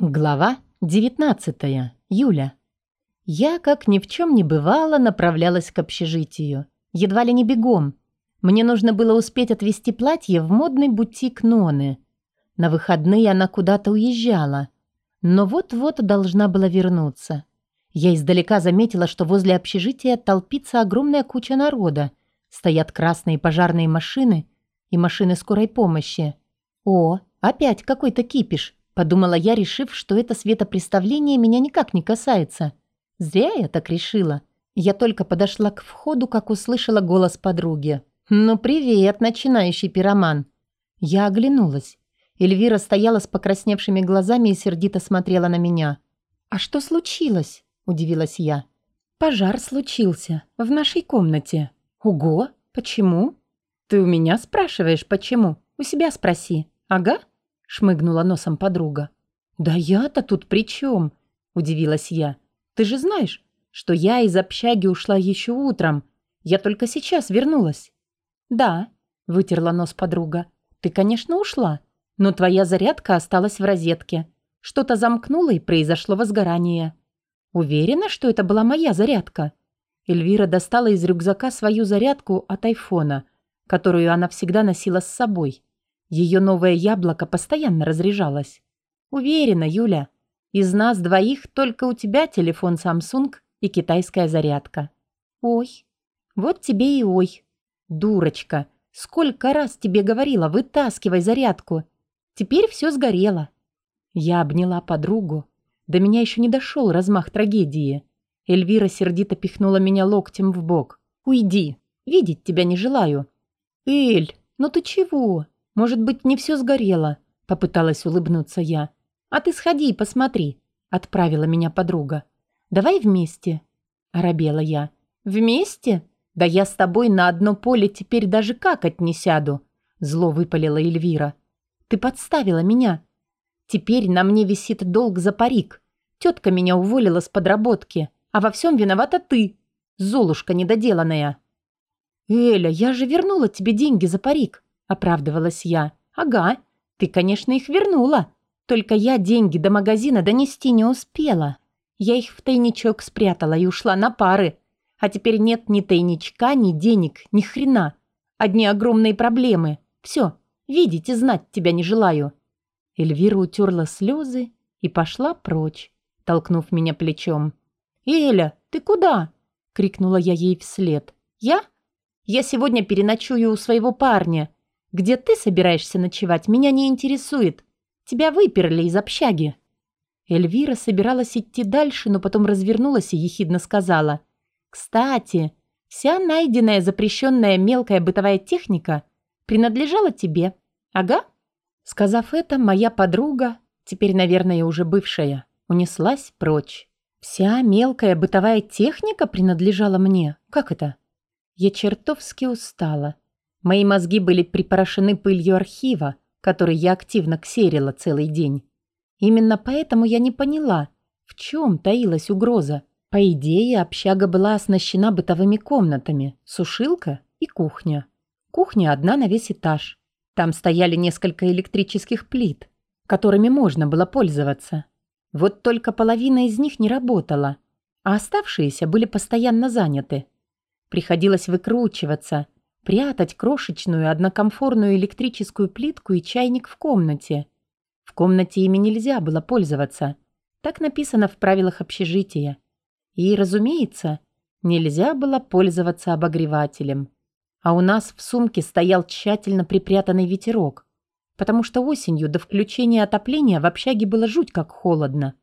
Глава 19. Юля. Я, как ни в чем не бывало, направлялась к общежитию. Едва ли не бегом. Мне нужно было успеть отвезти платье в модный бутик Ноны. На выходные она куда-то уезжала. Но вот-вот должна была вернуться. Я издалека заметила, что возле общежития толпится огромная куча народа. Стоят красные пожарные машины и машины скорой помощи. О, опять какой-то кипиш. Подумала я, решив, что это светопреставление меня никак не касается. Зря я так решила. Я только подошла к входу, как услышала голос подруги. «Ну, привет, начинающий пироман!» Я оглянулась. Эльвира стояла с покрасневшими глазами и сердито смотрела на меня. «А что случилось?» – удивилась я. «Пожар случился. В нашей комнате». «Ого! Почему?» «Ты у меня спрашиваешь, почему? У себя спроси». «Ага?» Шмыгнула носом подруга. «Да я-то тут при чем?» – удивилась я. «Ты же знаешь, что я из общаги ушла еще утром. Я только сейчас вернулась». «Да», – вытерла нос подруга. «Ты, конечно, ушла, но твоя зарядка осталась в розетке. Что-то замкнуло и произошло возгорание». «Уверена, что это была моя зарядка?» Эльвира достала из рюкзака свою зарядку от айфона, которую она всегда носила с собой. Ее новое яблоко постоянно разряжалось. Уверена, Юля, из нас двоих только у тебя телефон Samsung и китайская зарядка. Ой, вот тебе и ой. Дурочка, сколько раз тебе говорила, вытаскивай зарядку. Теперь все сгорело. Я обняла подругу. До меня еще не дошел размах трагедии. Эльвира сердито пихнула меня локтем в бок. «Уйди, видеть тебя не желаю». «Эль, ну ты чего?» Может быть, не все сгорело?» – попыталась улыбнуться я. «А ты сходи и посмотри», – отправила меня подруга. «Давай вместе», – оробела я. «Вместе? Да я с тобой на одно поле теперь даже какать не сяду», – зло выпалила Эльвира. «Ты подставила меня. Теперь на мне висит долг за парик. Тетка меня уволила с подработки, а во всем виновата ты, Золушка недоделанная». «Эля, я же вернула тебе деньги за парик», оправдывалась я. «Ага, ты, конечно, их вернула. Только я деньги до магазина донести не успела. Я их в тайничок спрятала и ушла на пары. А теперь нет ни тайничка, ни денег, ни хрена. Одни огромные проблемы. Все, видеть и знать тебя не желаю». Эльвира утерла слезы и пошла прочь, толкнув меня плечом. «Эля, ты куда?» — крикнула я ей вслед. «Я? Я сегодня переночую у своего парня. Где ты собираешься ночевать, меня не интересует. Тебя выперли из общаги». Эльвира собиралась идти дальше, но потом развернулась и ехидно сказала. «Кстати, вся найденная запрещенная мелкая бытовая техника принадлежала тебе. Ага?» Сказав это, моя подруга, теперь, наверное, уже бывшая, унеслась прочь. «Вся мелкая бытовая техника принадлежала мне? Как это?» Я чертовски устала. Мои мозги были припорошены пылью архива, который я активно ксерила целый день. Именно поэтому я не поняла, в чем таилась угроза. По идее, общага была оснащена бытовыми комнатами, сушилка и кухня. Кухня одна на весь этаж. Там стояли несколько электрических плит, которыми можно было пользоваться. Вот только половина из них не работала, а оставшиеся были постоянно заняты. Приходилось выкручиваться – прятать крошечную однокомфорную электрическую плитку и чайник в комнате. В комнате ими нельзя было пользоваться. Так написано в правилах общежития. И, разумеется, нельзя было пользоваться обогревателем. А у нас в сумке стоял тщательно припрятанный ветерок, потому что осенью до включения отопления в общаге было жуть как холодно.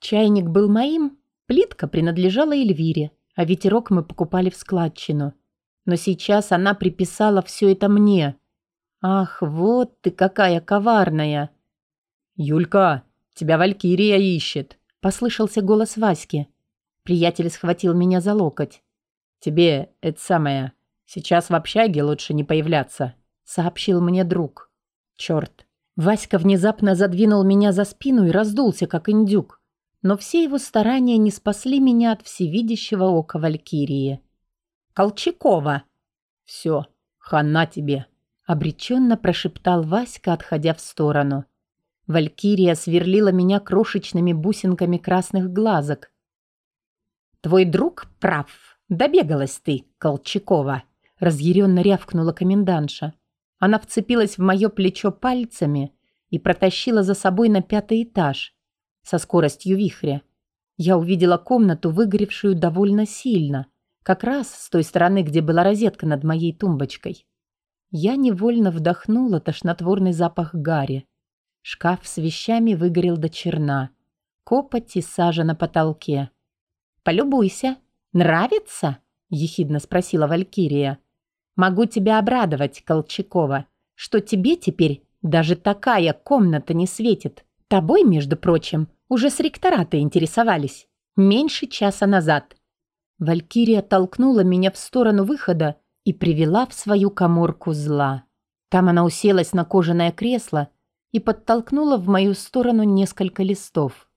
Чайник был моим, плитка принадлежала Эльвире, а ветерок мы покупали в складчину – но сейчас она приписала все это мне. Ах, вот ты какая коварная. Юлька, тебя Валькирия ищет, послышался голос Васьки. Приятель схватил меня за локоть. Тебе это самое, сейчас в общаге лучше не появляться, сообщил мне друг. Черт. Васька внезапно задвинул меня за спину и раздулся, как индюк. Но все его старания не спасли меня от всевидящего ока Валькирии. Колчакова!» «Все, хана тебе!» — обреченно прошептал Васька, отходя в сторону. Валькирия сверлила меня крошечными бусинками красных глазок. «Твой друг прав. Добегалась ты, Колчакова!» Разъяренно рявкнула комендантша. Она вцепилась в мое плечо пальцами и протащила за собой на пятый этаж со скоростью вихря. Я увидела комнату, выгоревшую довольно сильно, как раз с той стороны, где была розетка над моей тумбочкой. Я невольно вдохнула тошнотворный запах гари. Шкаф с вещами выгорел до черна. Копоть и сажа на потолке. «Полюбуйся. Нравится?» – ехидно спросила Валькирия. «Могу тебя обрадовать, Колчакова, что тебе теперь даже такая комната не светит. Тобой, между прочим, уже с ректората интересовались. Меньше часа назад». Валькирия толкнула меня в сторону выхода и привела в свою коморку зла. Там она уселась на кожаное кресло и подтолкнула в мою сторону несколько листов.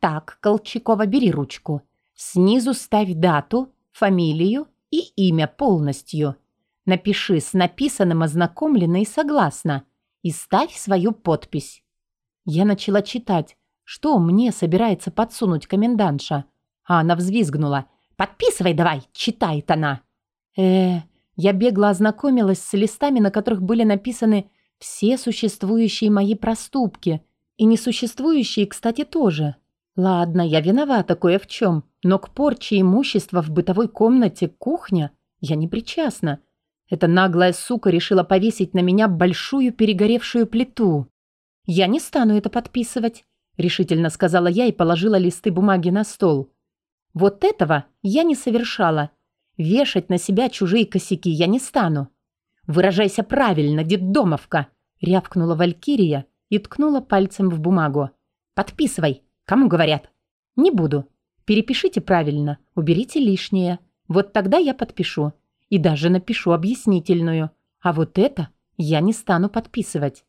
«Так, Колчакова, бери ручку. Снизу ставь дату, фамилию и имя полностью. Напиши с написанным ознакомлено и согласно. И ставь свою подпись». Я начала читать, что мне собирается подсунуть комендантша. А она взвизгнула. «Подписывай давай!» — читает она. э я бегло ознакомилась с листами, на которых были написаны все существующие мои проступки. И несуществующие, кстати, тоже. Ладно, я виновата кое в чем, но к порче имущества в бытовой комнате кухня я не причастна. Эта наглая сука решила повесить на меня большую перегоревшую плиту. «Я не стану это подписывать», — решительно сказала я и положила листы бумаги на стол. «Вот этого я не совершала. Вешать на себя чужие косяки я не стану. «Выражайся правильно, детдомовка!» — рявкнула Валькирия и ткнула пальцем в бумагу. «Подписывай! Кому говорят?» «Не буду. Перепишите правильно, уберите лишнее. Вот тогда я подпишу. И даже напишу объяснительную. А вот это я не стану подписывать».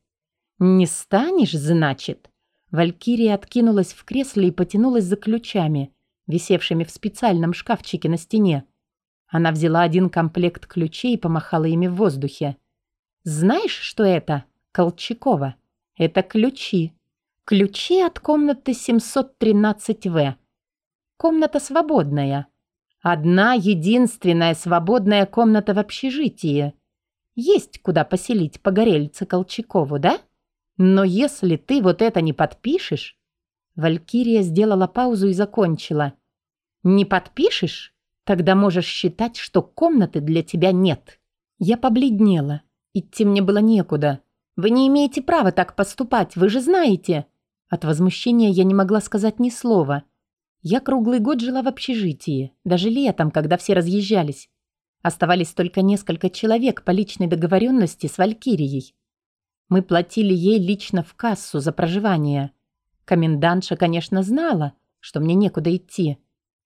«Не станешь, значит?» Валькирия откинулась в кресле и потянулась за ключами, висевшими в специальном шкафчике на стене. Она взяла один комплект ключей и помахала ими в воздухе. «Знаешь, что это, Колчакова? Это ключи. Ключи от комнаты 713В. Комната свободная. Одна единственная свободная комната в общежитии. Есть куда поселить погорельца Колчакову, да? Но если ты вот это не подпишешь...» Валькирия сделала паузу и закончила. «Не подпишешь? Тогда можешь считать, что комнаты для тебя нет. Я побледнела. Идти мне было некуда. Вы не имеете права так поступать, вы же знаете. От возмущения я не могла сказать ни слова. Я круглый год жила в общежитии, даже летом, когда все разъезжались. Оставались только несколько человек по личной договоренности с Валькирией. Мы платили ей лично в кассу за проживание. Комендантша, конечно, знала, что мне некуда идти,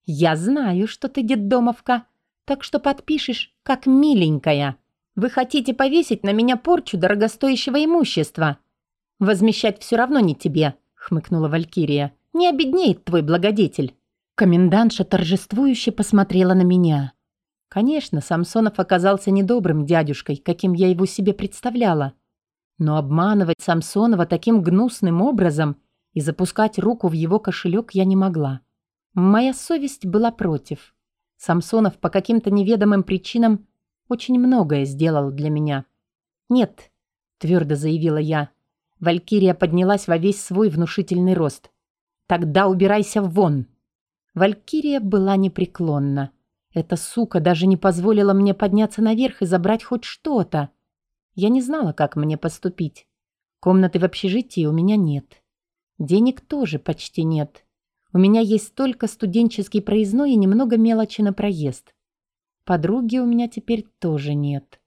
«Я знаю, что ты детдомовка, так что подпишешь, как миленькая. Вы хотите повесить на меня порчу дорогостоящего имущества. Возмещать все равно не тебе», — хмыкнула Валькирия. «Не обеднеет твой благодетель». Комендантша торжествующе посмотрела на меня. Конечно, Самсонов оказался недобрым дядюшкой, каким я его себе представляла. Но обманывать Самсонова таким гнусным образом и запускать руку в его кошелек я не могла. Моя совесть была против. Самсонов по каким-то неведомым причинам очень многое сделал для меня. «Нет», — твердо заявила я. Валькирия поднялась во весь свой внушительный рост. «Тогда убирайся вон!» Валькирия была непреклонна. Эта сука даже не позволила мне подняться наверх и забрать хоть что-то. Я не знала, как мне поступить. Комнаты в общежитии у меня нет. Денег тоже почти нет. У меня есть только студенческий проездной и немного мелочи на проезд. Подруги у меня теперь тоже нет.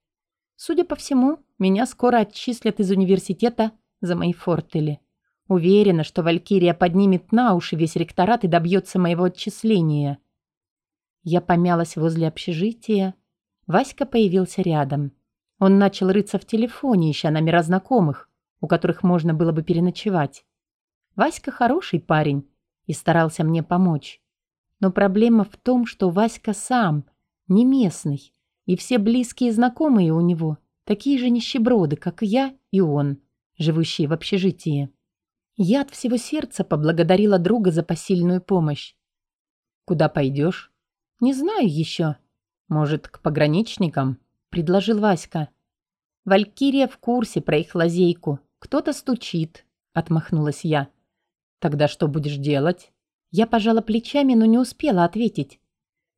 Судя по всему, меня скоро отчислят из университета за мои фортели. Уверена, что Валькирия поднимет на уши весь ректорат и добьется моего отчисления. Я помялась возле общежития. Васька появился рядом. Он начал рыться в телефоне, ища номера знакомых, у которых можно было бы переночевать. Васька хороший парень, и старался мне помочь. Но проблема в том, что Васька сам не местный, и все близкие знакомые у него такие же нищеброды, как и я и он, живущие в общежитии. Я от всего сердца поблагодарила друга за посильную помощь. «Куда пойдешь?» «Не знаю еще». «Может, к пограничникам?» – предложил Васька. «Валькирия в курсе про их лазейку. Кто-то стучит», – отмахнулась я. «Тогда что будешь делать?» Я пожала плечами, но не успела ответить.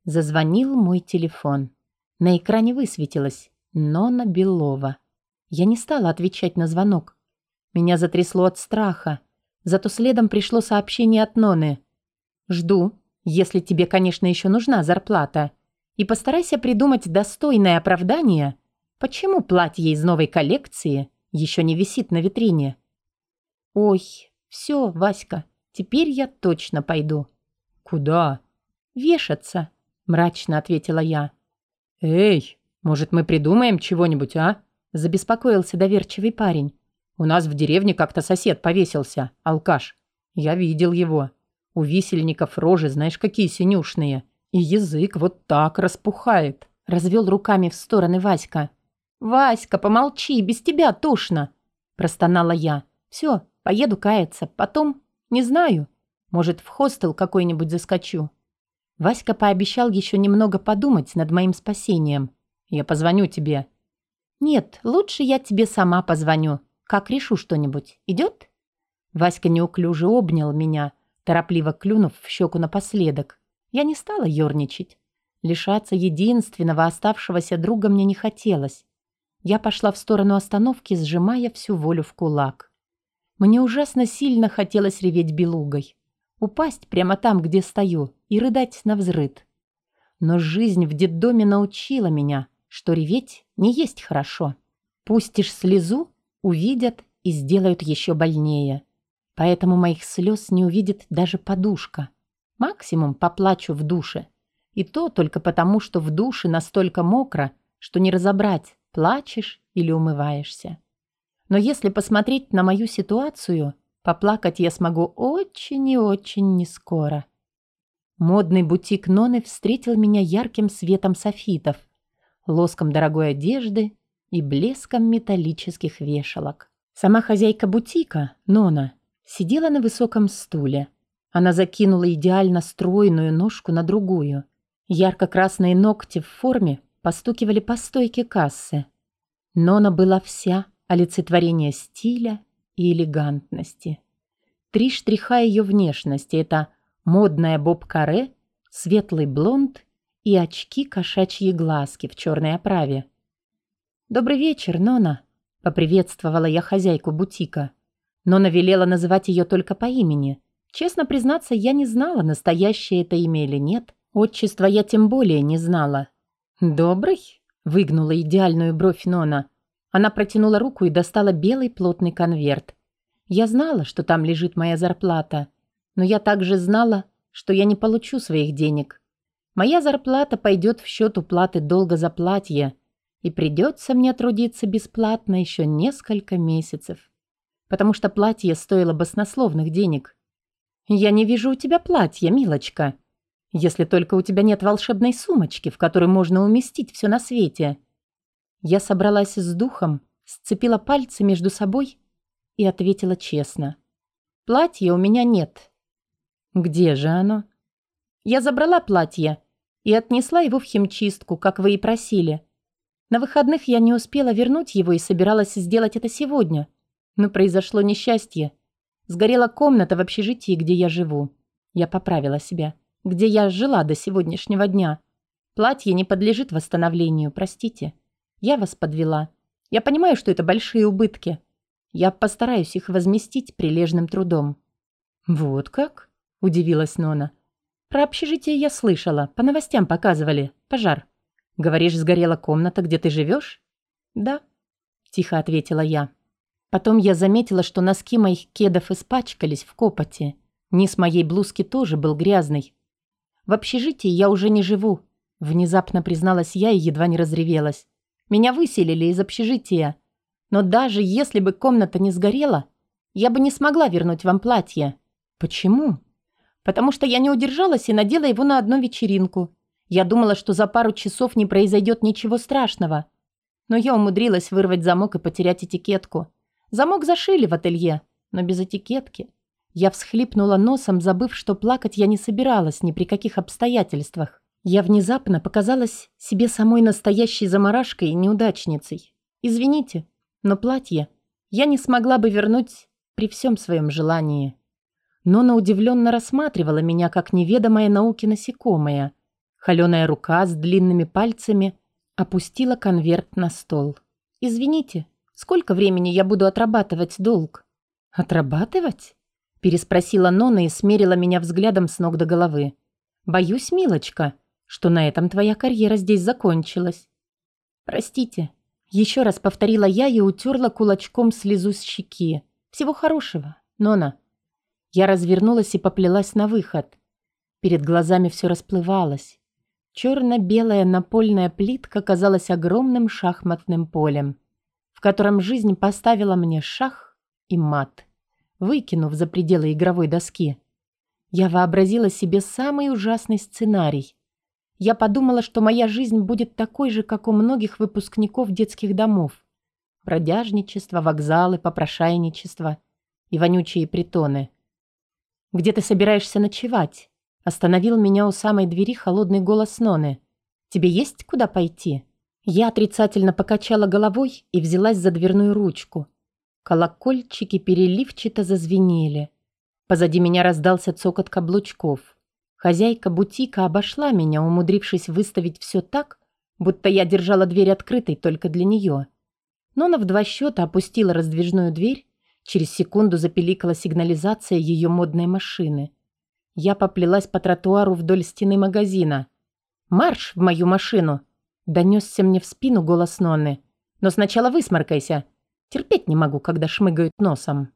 Зазвонил мой телефон. На экране высветилось «Нона Белова». Я не стала отвечать на звонок. Меня затрясло от страха. Зато следом пришло сообщение от Ноны. «Жду, если тебе, конечно, еще нужна зарплата. И постарайся придумать достойное оправдание, почему платье из новой коллекции еще не висит на витрине». «Ой, все, Васька, теперь я точно пойду». «Куда?» «Вешаться», — мрачно ответила я. «Эй, может, мы придумаем чего-нибудь, а?» Забеспокоился доверчивый парень. «У нас в деревне как-то сосед повесился, алкаш. Я видел его. У висельников рожи, знаешь, какие синюшные. И язык вот так распухает». Развел руками в стороны Васька. «Васька, помолчи, без тебя тошно!» Простонала я. «Все, поеду каяться. Потом, не знаю, может, в хостел какой-нибудь заскочу». Васька пообещал еще немного подумать над моим спасением. «Я позвоню тебе», «Нет, лучше я тебе сама позвоню, как решу что-нибудь. Идет?» Васька неуклюже обнял меня, торопливо клюнув в щеку напоследок. Я не стала ерничать. Лишаться единственного оставшегося друга мне не хотелось. Я пошла в сторону остановки, сжимая всю волю в кулак. Мне ужасно сильно хотелось реветь белугой. Упасть прямо там, где стою, и рыдать на взрыд. Но жизнь в детдоме научила меня, что реветь не есть хорошо. Пустишь слезу, увидят и сделают еще больнее. Поэтому моих слез не увидит даже подушка. Максимум поплачу в душе. И то только потому, что в душе настолько мокро, что не разобрать, плачешь или умываешься. Но если посмотреть на мою ситуацию, поплакать я смогу очень и очень нескоро. Модный бутик Ноны встретил меня ярким светом софитов – лоском дорогой одежды и блеском металлических вешалок. Сама хозяйка бутика, Нона, сидела на высоком стуле. Она закинула идеально стройную ножку на другую. Ярко-красные ногти в форме постукивали по стойке кассы. Нона была вся олицетворение стиля и элегантности. Три штриха ее внешности – это модная боб-каре, светлый блонд и очки кошачьи глазки в черной оправе. «Добрый вечер, Нона», — поприветствовала я хозяйку бутика. Нона велела называть ее только по имени. Честно признаться, я не знала, настоящее это имя или нет. Отчество я тем более не знала. «Добрый?» — выгнула идеальную бровь Нона. Она протянула руку и достала белый плотный конверт. Я знала, что там лежит моя зарплата, но я также знала, что я не получу своих денег. Моя зарплата пойдет в счет уплаты долга за платье, и придется мне трудиться бесплатно еще несколько месяцев, потому что платье стоило баснословных денег. Я не вижу у тебя платья, милочка, если только у тебя нет волшебной сумочки, в которой можно уместить все на свете. Я собралась с духом, сцепила пальцы между собой и ответила честно. Платья у меня нет. Где же оно? Я забрала платье и отнесла его в химчистку, как вы и просили. На выходных я не успела вернуть его и собиралась сделать это сегодня. Но произошло несчастье. Сгорела комната в общежитии, где я живу. Я поправила себя. Где я жила до сегодняшнего дня. Платье не подлежит восстановлению, простите. Я вас подвела. Я понимаю, что это большие убытки. Я постараюсь их возместить прилежным трудом». «Вот как?» – удивилась Нона. Про общежитие я слышала, по новостям показывали. Пожар. Говоришь, сгорела комната, где ты живешь? Да, тихо ответила я. Потом я заметила, что носки моих кедов испачкались в копоти. Низ моей блузки тоже был грязный. В общежитии я уже не живу, внезапно призналась я и едва не разревелась. Меня выселили из общежития. Но даже если бы комната не сгорела, я бы не смогла вернуть вам платье. Почему? потому что я не удержалась и надела его на одну вечеринку. Я думала, что за пару часов не произойдет ничего страшного. Но я умудрилась вырвать замок и потерять этикетку. Замок зашили в ателье, но без этикетки. Я всхлипнула носом, забыв, что плакать я не собиралась ни при каких обстоятельствах. Я внезапно показалась себе самой настоящей заморашкой и неудачницей. Извините, но платье я не смогла бы вернуть при всем своем желании. Нона удивленно рассматривала меня, как неведомая науке насекомое. Холеная рука с длинными пальцами опустила конверт на стол. «Извините, сколько времени я буду отрабатывать долг?» «Отрабатывать?» переспросила Нона и смерила меня взглядом с ног до головы. «Боюсь, милочка, что на этом твоя карьера здесь закончилась». «Простите», — еще раз повторила я и утерла кулачком слезу с щеки. «Всего хорошего, Нона». Я развернулась и поплелась на выход. Перед глазами все расплывалось. Черно-белая напольная плитка казалась огромным шахматным полем, в котором жизнь поставила мне шах и мат выкинув за пределы игровой доски. Я вообразила себе самый ужасный сценарий. Я подумала, что моя жизнь будет такой же, как у многих выпускников детских домов. Бродяжничество, вокзалы, попрошайничество и вонючие притоны. «Где ты собираешься ночевать?» Остановил меня у самой двери холодный голос Ноны. «Тебе есть куда пойти?» Я отрицательно покачала головой и взялась за дверную ручку. Колокольчики переливчато зазвенели. Позади меня раздался цокот каблучков. Хозяйка бутика обошла меня, умудрившись выставить все так, будто я держала дверь открытой только для нее. Нона в два счета опустила раздвижную дверь, через секунду запеликала сигнализация ее модной машины. Я поплелась по тротуару вдоль стены магазина. «Марш в мою машину!» Донесся мне в спину голос Нонны. «Но сначала высморкайся. Терпеть не могу, когда шмыгают носом.